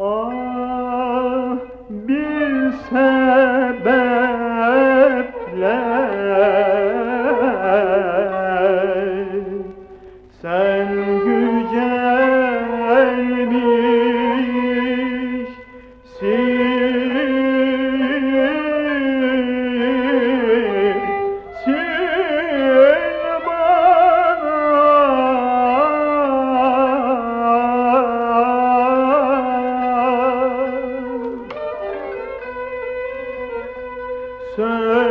Ah bir sebeple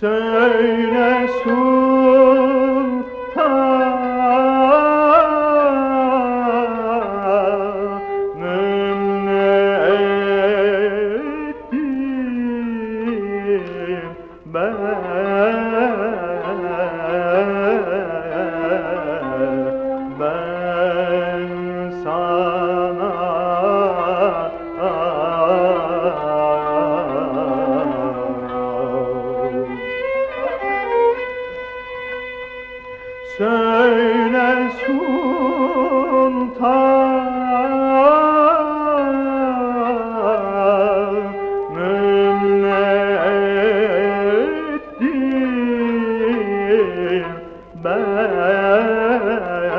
Söyle sultanım ne ettim ben? Ben sana Ne ettim ben